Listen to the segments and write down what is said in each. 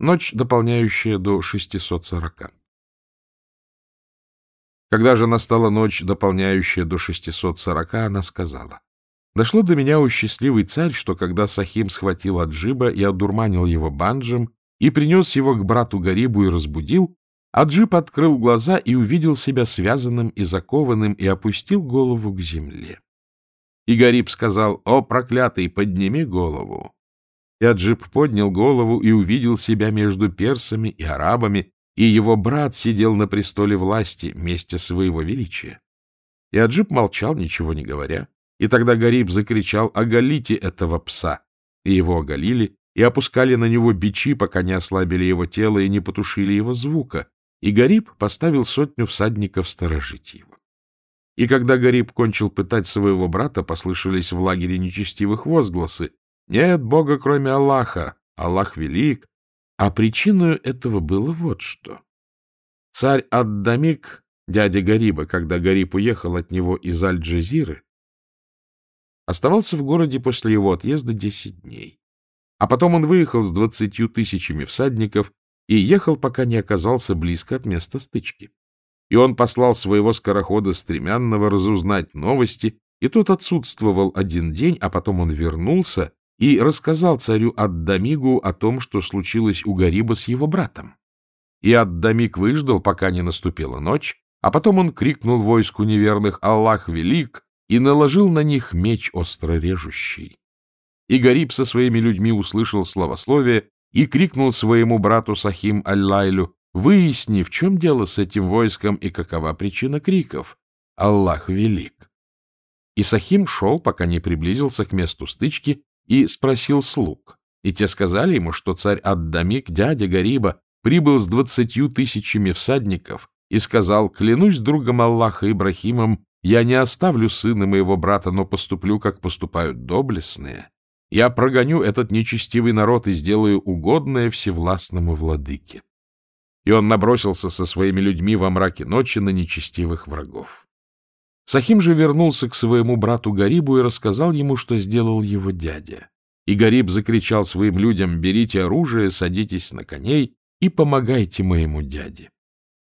Ночь, дополняющая до 640. Когда же настала ночь, дополняющая до 640, она сказала, «Дошло до меня, у счастливый царь, что когда Сахим схватил Аджиба и одурманил его банджем и принес его к брату Гарибу и разбудил, Аджиб открыл глаза и увидел себя связанным и закованным и опустил голову к земле. И Гариб сказал, «О, проклятый, подними голову!» И Аджиб поднял голову и увидел себя между персами и арабами, и его брат сидел на престоле власти, месте своего величия. И Аджиб молчал, ничего не говоря. И тогда Гариб закричал «Оголите этого пса!» И его оголили, и опускали на него бичи, пока не ослабили его тело и не потушили его звука. И Гариб поставил сотню всадников сторожить его. И когда Гариб кончил пытать своего брата, послышались в лагере нечестивых возгласы. «Нет Бога, кроме Аллаха! Аллах велик, а причиной этого было вот что. Царь Аддамик, дядя Гариба, когда Гариб уехал от него из Аль-Джазиры, оставался в городе после его отъезда десять дней. А потом он выехал с двадцатью тысячами всадников и ехал, пока не оказался близко от места стычки. И он послал своего скорохода стремянного разузнать новости, и тот отсутствовал один день, а потом он вернулся и рассказал царю Аддамигу о том, что случилось у Гариба с его братом. И Аддамиг выждал, пока не наступила ночь, а потом он крикнул войску неверных «Аллах велик!» и наложил на них меч острорежущий. И Гариб со своими людьми услышал словословие и крикнул своему брату Сахим Аль-Лайлю «Выясни, в чем дело с этим войском и какова причина криков. Аллах велик!» И Сахим шел, пока не приблизился к месту стычки, и спросил слуг. И те сказали ему, что царь Аддамик, дядя Гариба, прибыл с двадцатью тысячами всадников и сказал, «Клянусь другом Аллаха Ибрахимом, я не оставлю сына моего брата, но поступлю, как поступают доблестные. Я прогоню этот нечестивый народ и сделаю угодное всевластному владыке». И он набросился со своими людьми во мраке ночи на нечестивых врагов. Сахим же вернулся к своему брату Гарибу и рассказал ему, что сделал его дядя. И Гариб закричал своим людям, берите оружие, садитесь на коней и помогайте моему дяде.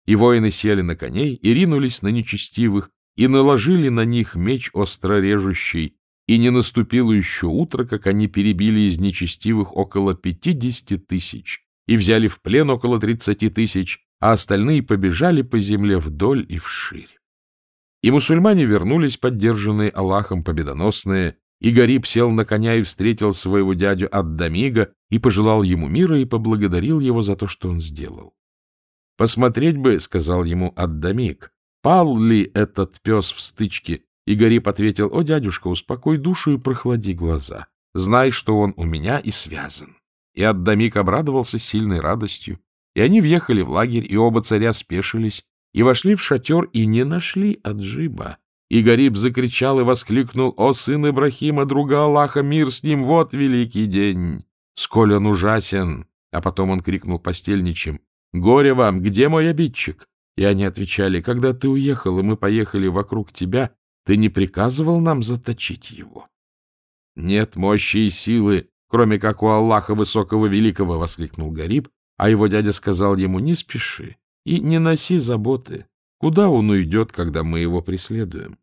И воины сели на коней и ринулись на нечестивых, и наложили на них меч острорежущий, и не наступило еще утро, как они перебили из нечестивых около пятидесяти тысяч, и взяли в плен около тридцати тысяч, а остальные побежали по земле вдоль и вширь. И мусульмане вернулись, поддержанные Аллахом победоносные, и Гариб сел на коня и встретил своего дядю Аддамига и пожелал ему мира и поблагодарил его за то, что он сделал. «Посмотреть бы», — сказал ему Аддамиг, — «пал ли этот пес в стычке?» И Гариб ответил, «О, дядюшка, успокой душу и прохлади глаза. Знай, что он у меня и связан». И Аддамик обрадовался сильной радостью, и они въехали в лагерь, и оба царя спешились, и вошли в шатер, и не нашли Аджиба. И Гариб закричал и воскликнул, «О, сын Ибрахима, друга Аллаха, мир с ним, вот великий день! Сколь он ужасен!» А потом он крикнул постельничим, «Горе вам, где мой обидчик?» И они отвечали, «Когда ты уехал, и мы поехали вокруг тебя, ты не приказывал нам заточить его?» «Нет мощи и силы, кроме как у Аллаха Высокого Великого!» — воскликнул Гариб, а его дядя сказал ему, «Не спеши, и не носи заботы, куда он уйдет, когда мы его преследуем.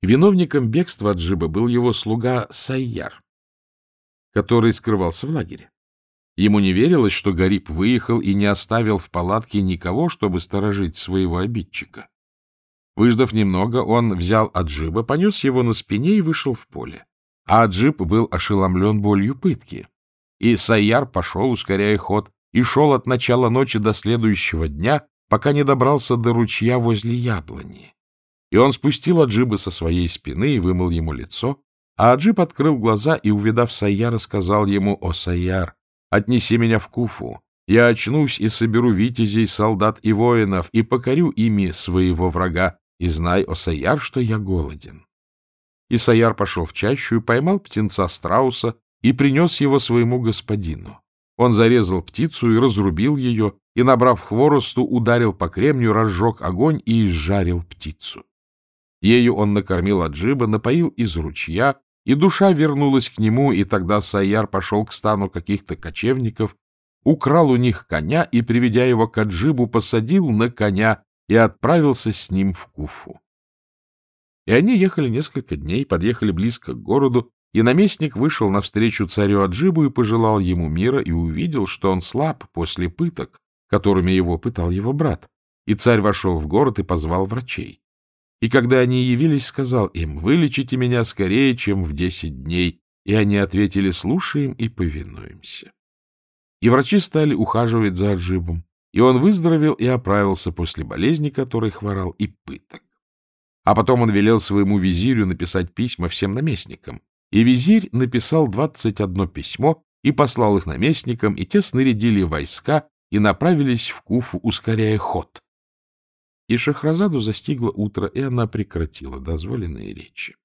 Виновником бегства от Джиба был его слуга Сайяр, который скрывался в лагере. Ему не верилось, что Гариб выехал и не оставил в палатке никого, чтобы сторожить своего обидчика. Выждав немного, он взял Аджиба, понес его на спине и вышел в поле. А Аджиб был ошеломлен болью пытки. И Сайяр пошел, ускоряя ход, и шел от начала ночи до следующего дня, пока не добрался до ручья возле яблони. И он спустил Аджиба со своей спины и вымыл ему лицо, а Аджиб открыл глаза и, увидав Саяра, сказал ему, «О, Саяр, отнеси меня в Куфу, я очнусь и соберу витязей, солдат и воинов, и покорю ими своего врага, и знай, о Саяр, что я голоден». И Саяр пошел в чащу и поймал птенца страуса и принес его своему господину. Он зарезал птицу и разрубил ее, и, набрав хворосту, ударил по кремню, разжег огонь и изжарил птицу. Ею он накормил Аджиба, напоил из ручья, и душа вернулась к нему, и тогда Саяр пошел к стану каких-то кочевников украл у них коня и, приведя его к Аджибу, посадил на коня и отправился с ним в Куфу. И они ехали несколько дней, подъехали близко к городу, и наместник вышел навстречу царю Аджибу и пожелал ему мира, и увидел, что он слаб после пыток, которыми его пытал его брат. И царь вошел в город и позвал врачей. И когда они явились, сказал им, «Вылечите меня скорее, чем в десять дней». И они ответили, «Слушаем и повинуемся». И врачи стали ухаживать за Аджибом, и он выздоровел и оправился после болезни, которой хворал, и пыток. А потом он велел своему визирю написать письма всем наместникам. И визирь написал двадцать одно письмо и послал их наместникам, и те снарядили войска и направились в Куфу, ускоряя ход. И Шахразаду застигло утро, и она прекратила дозволенные речи.